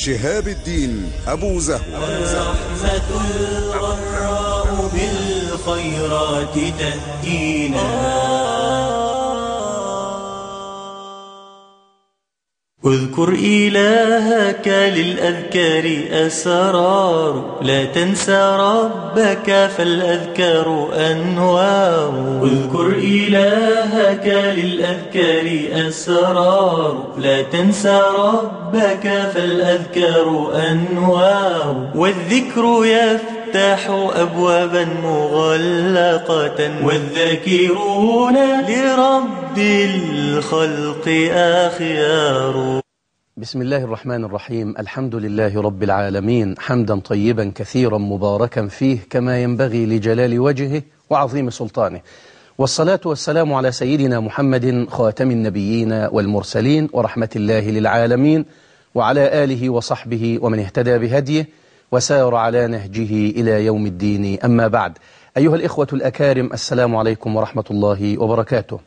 شهاب الدين أبو زهو. الرحمة الغراء بالخيرات تأتينا اذكر إلهك للأذكار أسرار. لا تنسى ربك فالأذكار أنوار. اذكر إلهك للأذكار أسرار. لا تنسى ربك فالأذكار أنوار. والذكر يفتح أبوابا مغلقة. والذاكرون لرب الخلق أخيار. بسم الله الرحمن الرحيم. الحمد لله رب العالمين. حمدا طيبا كثيرا مباركا فيه كما ينبغي لجلال وجهه وعظيم سلطانه. والصلاة والسلام على سيدنا محمد خاتم النبيين والمرسلين ورحمة الله للعالمين وعلى آله وصحبه ومن اهتدى بهديه وسار على نهجه إلى يوم الدين. أما بعد أيها الإخوة الأكارم السلام عليكم ورحمة الله وبركاته.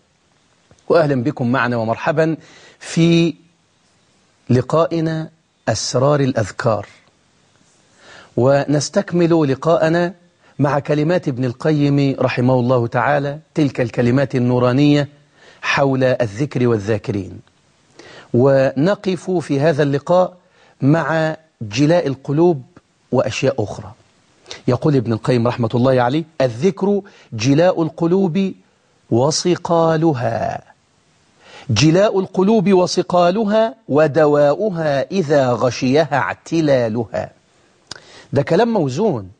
وأهلا بكم معنا ومرحبا في لقائنا أسرار الأذكار. ونستكمل لقاءنا مع كلمات ابن القيم رحمه الله تعالى تلك الكلمات النورانية حول الذكر والذاكرين. ونقف في هذا اللقاء مع جلاء القلوب وأشياء أخرى. يقول ابن القيم رحمة الله عليه الذكر جلاء القلوب وصقالها. جلاء القلوب وصقالها ودواؤها إذا غشيها اعتلالها. ده كلام موزون.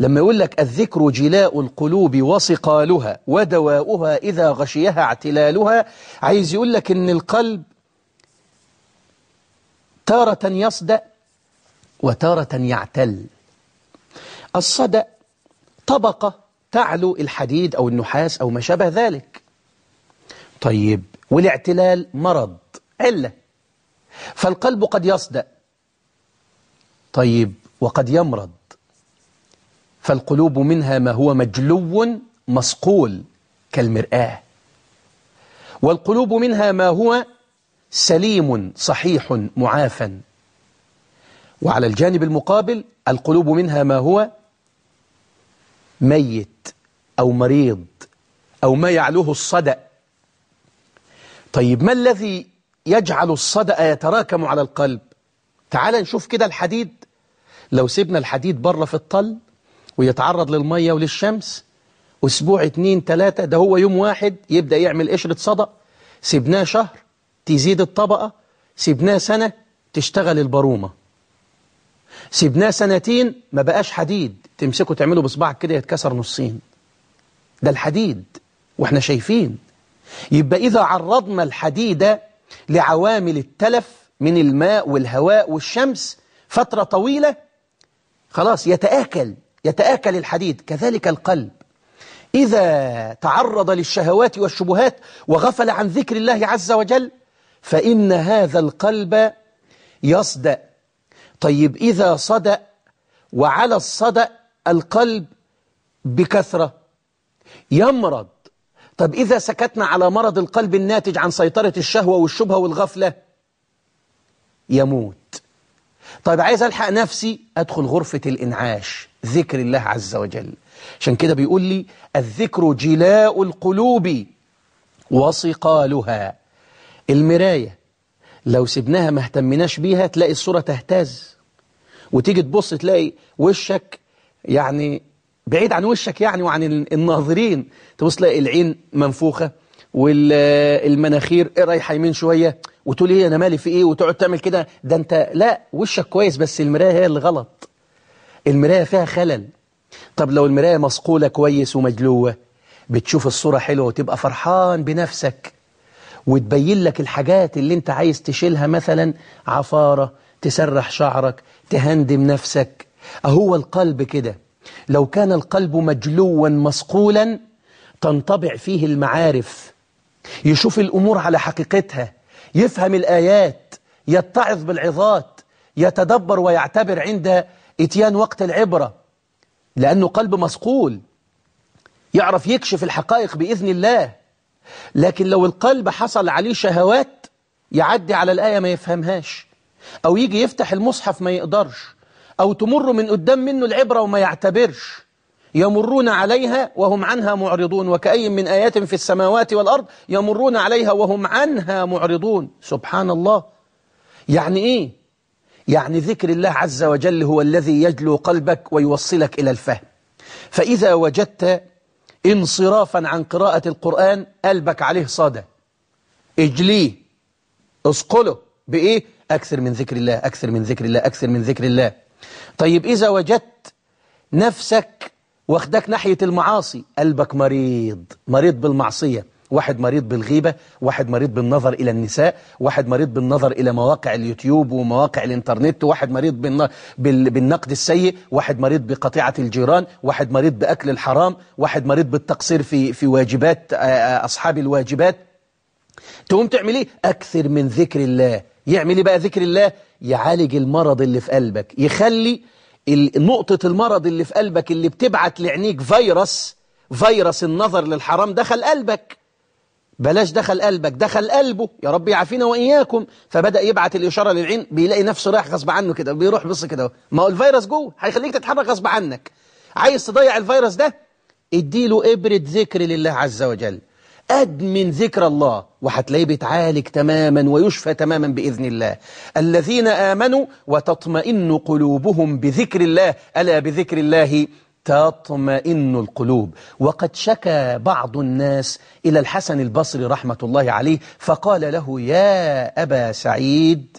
لما يقول لك الذكر جلاء القلوب وصقالها ودواؤها إذا غشيها اعتلالها عايز يقول لك إن القلب تارة يصدأ وتارة يعتل. الصدأ طبقة تعلو الحديد أو النحاس أو ما شابه ذلك. طيب والاعتلال مرض علة. فالقلب قد يصدأ. طيب وقد يمرض. فالقلوب منها ما هو مجلو مصقول كالمرآة. والقلوب منها ما هو سليم صحيح معافى. وعلى الجانب المقابل القلوب منها ما هو ميت أو مريض أو ما يعلوه الصدأ. طيب ما الذي يجعل الصدأ يتراكم على القلب؟ تعال نشوف كده الحديد. لو سيبنا الحديد بره في الطل ويتعرض للمية وللشمس أسبوع اتنين تلاتة ده هو يوم واحد يبدأ يعمل قشرة صدأ. سيبناه شهر تزيد الطبقة سيبناه سنة تشتغل البرومة. سيبناه سنتين ما بقاش حديد. تمسكه تعمله بصبعك كده يتكسر نصين. ده الحديد وإحنا شايفين. يبقى إذا عرضنا الحديد لعوامل التلف من الماء والهواء والشمس فترة طويلة خلاص يتآكل يتآكل الحديد. كذلك القلب. إذا تعرض للشهوات والشبهات وغفل عن ذكر الله عز وجل فإن هذا القلب يصدأ طيب إذا صدأ وعلى الصدأ القلب بكثرة يمرض. طب إذا سكتنا على مرض القلب الناتج عن سيطرة الشهوة والشبهة والغفلة يموت. طيب عايز ألحق نفسي أدخل غرفة الإنعاش ذكر الله عز وجل. عشان كده بيقول لي الذكر جلاء القلوب وصقالها. المراية لو سبناها ما اهتمناش بيها تلاقي الصورة تهتز. وتيجي تبص تلاقي وشك يعني بعيد عن وشك يعني وعن الناظرين. تبص تلاقي العين منفوخة والمناخير رايحة يمين شوية وتقول إيه أنا مالي في إيه؟ وتقعد تعمل كده. ده أنت لا وشك كويس بس المراية هي اللي غلط. المراية فيها خلل. طب لو المراية مصقولة كويس ومجلوة بتشوف الصورة حلوة وتبقى فرحان بنفسك. وتبين لك الحاجات اللي انت عايز تشيلها مثلا عفارة تسرح شعرك تهندم نفسك. أهو القلب كده. لو كان القلب مجلوا مصقولا تنطبع فيه المعارف. يشوف الأمور على حقيقتها. يفهم الآيات. يتعظ بالعظات. يتدبر ويعتبر عند إتيان وقت العبرة. لأنه قلب مصقول يعرف يكشف الحقائق بإذن الله. لكن لو القلب حصل عليه شهوات يعدي على الآية ما يفهمهاش أو يجي يفتح المصحف ما يقدرش أو تمر من قدام منه العبرة وما يعتبرش يمرون عليها وهم عنها معرضون وكأي من آيات في السماوات والأرض يمرون عليها وهم عنها معرضون. سبحان الله. يعني إيه؟ يعني ذكر الله عز وجل هو الذي يجلو قلبك ويوصلك إلى الفهم. فإذا وجدت انصرافا عن قراءة القرآن قلبك عليه صدى اجليه اسقله بإيه؟ أكثر من ذكر الله أكثر من ذكر الله أكثر من ذكر الله. طيب إذا وجدت نفسك واخدك ناحية المعاصي قلبك مريض مريض بالمعصية. واحد مريض بالغيبة واحد مريض بالنظر إلى النساء واحد مريض بالنظر إلى مواقع اليوتيوب ومواقع الإنترنت واحد مريض بالن... بال... بالنقد السيء واحد مريض بقطيعة الجيران واحد مريض بأكل الحرام واحد مريض بالتقصير في, في واجبات أصحاب الواجبات. تقوم تعمل إيه؟ أكثر من ذكر الله. يعمل إيه بقى ذكر الله؟ يعالج المرض اللي في قلبك. يخلي نقطة المرض اللي في قلبك اللي بتبعت لعينيك فيروس فيروس النظر للحرام دخل قلبك. بلاش دخل قلبك دخل قلبه يا رب يعافينا وإياكم. فبدأ يبعت الإشارة للعين بيلاقي نفسه رايح غصب عنه كده بيروح بص كده ما هو الفيروس جوه هيخليك تتحرك غصب عنك. عايز تضيع الفيروس ده؟ اديله إبرة ذكر لله عز وجل. أدمن ذكر الله وهتلاقيه بيتعالج تماما ويشفى تماما بإذن الله. الذين آمنوا وتطمئن قلوبهم بذكر الله ألا بذكر الله تطمئن القلوب. وقد شكى بعض الناس إلى الحسن البصري رحمة الله عليه فقال له يا أبا سعيد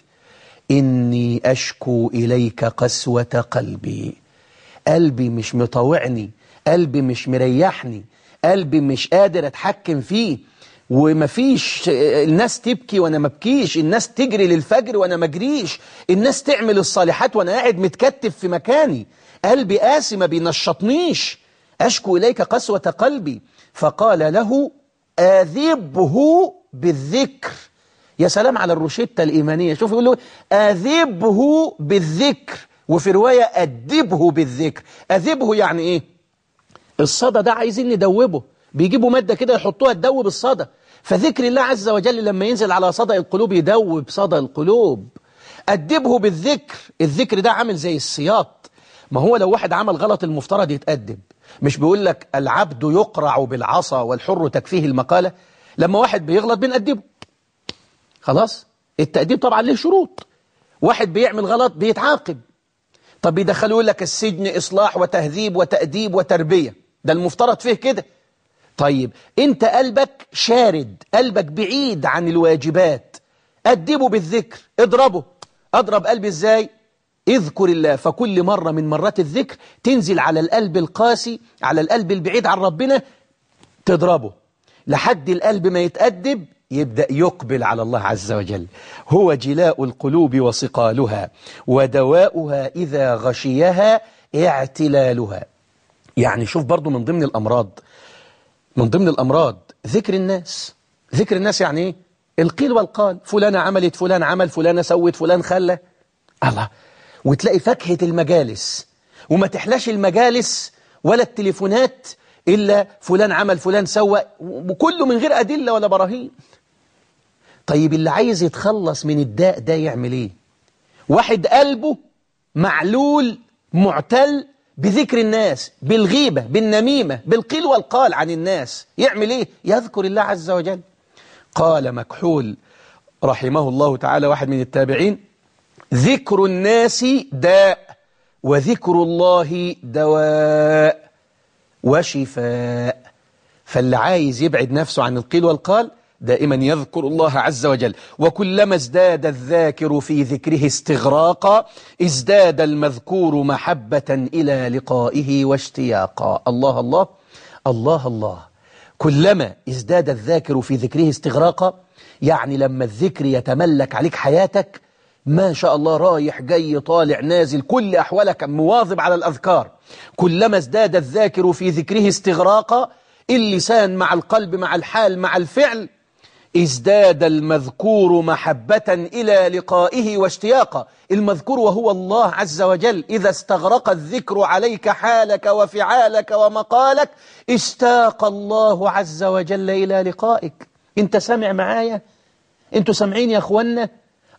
إني أشكو إليك قسوة قلبي. قلبي مش مطوعني قلبي مش مريحني قلبي مش قادر أتحكم فيه. ومفيش الناس تبكي وأنا ما بكيش الناس تجري للفجر وأنا ما اجريش الناس تعمل الصالحات وأنا قاعد متكتف في مكاني. قلبي قاسي ما بينشطنيش أشكو إليك قسوة قلبي. فقال له آذبه بالذكر. يا سلام على الروشتة الإيمانية. شوف يقول له آذبه بالذكر. وفي رواية أدبه بالذكر. أذبه يعني إيه؟ الصدى ده عايزين ندوبه. بيجيبوا مادة كده يحطوها تدوب الصدى. فذكر الله عز وجل لما ينزل على صدى القلوب يدوب صدى القلوب. أدبه بالذكر. الذكر ده عامل زي السياط. ما هو لو واحد عمل غلط المفترض يتأدب مش بيقول لك العبد يقرع بالعصا والحر تكفيه المقالة؟ لما واحد بيغلط بنأدبه خلاص؟ التأديب طبعا له شروط. واحد بيعمل غلط بيتعاقب. طب بيدخلوا لك السجن إصلاح وتهذيب وتأديب وتربية. ده المفترض فيه كده. طيب انت قلبك شارد قلبك بعيد عن الواجبات. أدبه بالذكر اضربه. أضرب قلبي إزاي؟ اذكر الله فكل مرة من مرات الذكر تنزل على القلب القاسي على القلب البعيد عن ربنا تضربه. لحد القلب ما يتأدب يبدأ يقبل على الله عز وجل. هو جلاء القلوب وصقالها ودواؤها إذا غشيها اعتلالها. يعني شوف برضو من ضمن الأمراض من ضمن الأمراض ذكر الناس. ذكر الناس يعني إيه؟ القيل والقال فلانة عملت فلان عمل فلانة سوت فلان خلى. الله وتلاقي فاكهة المجالس. وما تحلاش المجالس ولا التليفونات إلا فلان عمل فلان سوى وكله من غير أدلة ولا براهين. طيب اللي عايز يتخلص من الداء ده يعمل إيه؟ واحد قلبه معلول معتل بذكر الناس بالغيبة بالنميمة بالقيل والقال عن الناس. يعمل إيه؟ يذكر الله عز وجل. قال مكحول رحمه الله تعالى واحد من التابعين ذكر الناس داء وذكر الله دواء وشفاء. فاللي عايز يبعد نفسه عن القيل والقال دائما يذكر الله عز وجل. وكلما ازداد الذاكر في ذكره استغراقا ازداد المذكور محبة إلى لقائه واشتياقا. الله الله الله الله. كلما ازداد الذاكر في ذكره استغراقا يعني لما الذكر يتملك عليك حياتك ما شاء الله رايح جاي طالع نازل كل أحوالك مواظب على الأذكار. كلما ازداد الذاكر في ذكره استغراقا اللسان مع القلب مع الحال مع الفعل ازداد المذكور محبة إلى لقائه واشتياقا. المذكور وهو الله عز وجل. إذا استغرق الذكر عليك حالك وفعالك ومقالك اشتاق الله عز وجل إلى لقائك. انت سامع معايا؟ أنتوا سامعين يا أخوانا؟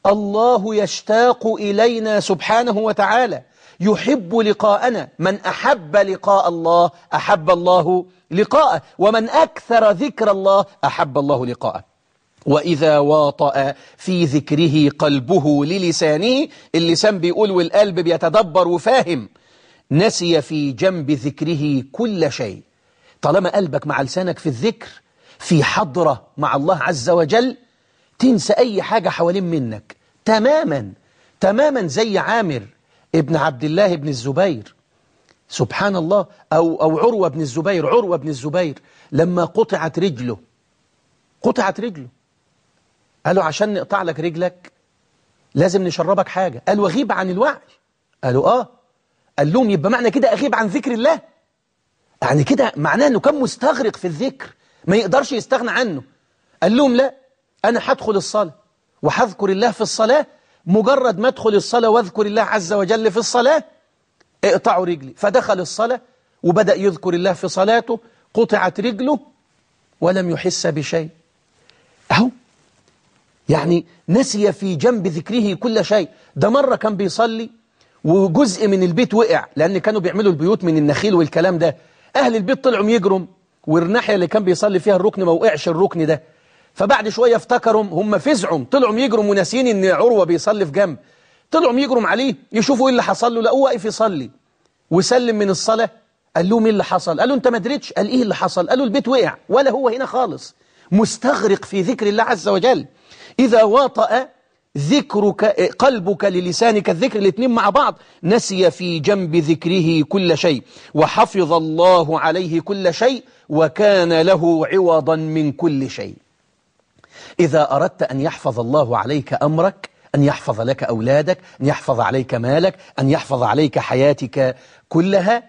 الله يشتاق إلينا سبحانه وتعالى. يحب لقاءنا. من أحب لقاء الله أحب الله لقاءه. ومن أكثر ذكر الله أحب الله لقاءه. وإذا واطأ في ذكره قلبه للسانه اللسان بيقول والقلب بيتدبر وفاهم. نسي في جنب ذكره كل شيء. طالما قلبك مع لسانك في الذكر في حضرة مع الله عز وجل تنسى أي حاجة حوالين منك. تماما تماما زي عامر ابن عبد الله بن الزبير. سبحان الله أو, أو عروة بن الزبير عروة بن الزبير لما قطعت رجله. قطعت رجله. قالوا عشان نقطع لك رجلك لازم نشربك حاجة. قالوا أغيب عن الوعي. قالوا آه. قال لهم يبقى معنى كده أغيب عن ذكر الله. يعني كده معناه أنه كان مستغرق في الذكر ما يقدرش يستغنى عنه. قال لهم لا. أنا هدخل الصلاة. وهذكر الله في الصلاة مجرد ما أدخل الصلاة واذكر الله عز وجل في الصلاة اقطعوا رجلي. فدخل الصلاة وبدأ يذكر الله في صلاته قطعت رجله ولم يحس بشيء. أهو. يعني نسي في جنب ذكره كل شيء. ده مرة كان بيصلي وجزء من البيت وقع لأن كانوا بيعملوا البيوت من النخيل والكلام ده. أهل البيت طلعوا يجرم والناحية اللي كان بيصلي فيها الركن ما وقعش الركن ده. فبعد شوية افتكروا هم فزعوا طلعوا يجروا وناسين إن عروة بيصلي في جنب. طلعوا يجروا عليه يشوفوا إيه اللي حصل له لقوه واقف يصلي. وسلم من الصلاة قال لهم إيه اللي حصل؟ قالوا أنت ما دريتش؟ قال إيه اللي حصل؟ قالوا البيت وقع ولا هو هنا خالص. مستغرق في ذكر الله عز وجل. إذا واطأ ذكرك قلبك للسانك الذكر الاثنين مع بعض نسي في جنب ذكره كل شيء. وحفظ الله عليه كل شيء وكان له عوضا من كل شيء. إذا أردت أن يحفظ الله عليك أمرك أن يحفظ لك أولادك أن يحفظ عليك مالك أن يحفظ عليك حياتك كلها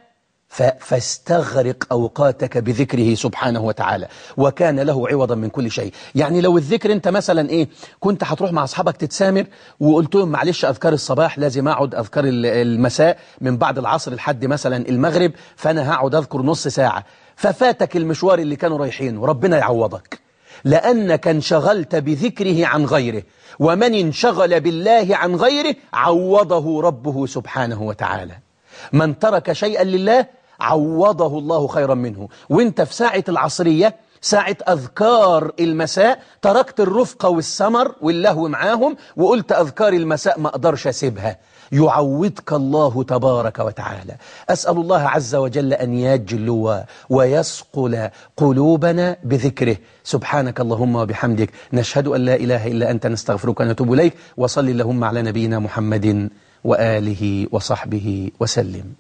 فاستغرق أوقاتك بذكره سبحانه وتعالى. وكان له عوضا من كل شيء. يعني لو الذكر أنت مثلا إيه كنت هتروح مع أصحابك تتسامر وقلت لهم معلش أذكار الصباح لازم أقعد أذكار المساء من بعد العصر لحد مثلا المغرب فأنا هقعد أذكر نص ساعة. ففاتك المشوار اللي كانوا رايحين وربنا يعوضك. لأنك انشغلت بذكره عن غيره ومن انشغل بالله عن غيره عوضه ربه سبحانه وتعالى. من ترك شيئا لله عوضه الله خيرا منه. وانت في ساعة العصرية ساعة أذكار المساء تركت الرفقة والسمر واللهو معاهم وقلت أذكار المساء ما أقدرش أسيبها. يعوضك الله تبارك وتعالى. أسأل الله عز وجل أن يجلو ويسقل قلوبنا بذكره. سبحانك اللهم وبحمدك. نشهد أن لا إله إلا أنت. نستغفرك ونتوب إليك. وصل اللهم على نبينا محمد وآله وصحبه وسلم.